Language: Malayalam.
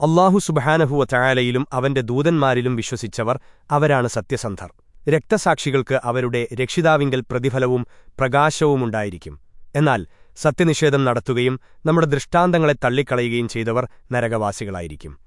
അള്ളാഹു സുബഹാനഹുവ ചായാലയിലും അവന്റെ ദൂതന്മാരിലും വിശ്വസിച്ചവർ അവരാണ് സത്യസന്ധർ. രക്തസാക്ഷികൾക്ക് അവരുടെ രക്ഷിതാവിങ്കൽ പ്രതിഫലവും പ്രകാശവുമുണ്ടായിരിക്കും എന്നാൽ സത്യനിഷേധം നടത്തുകയും നമ്മുടെ ദൃഷ്ടാന്തങ്ങളെ തള്ളിക്കളയുകയും ചെയ്തവർ നരകവാസികളായിരിക്കും.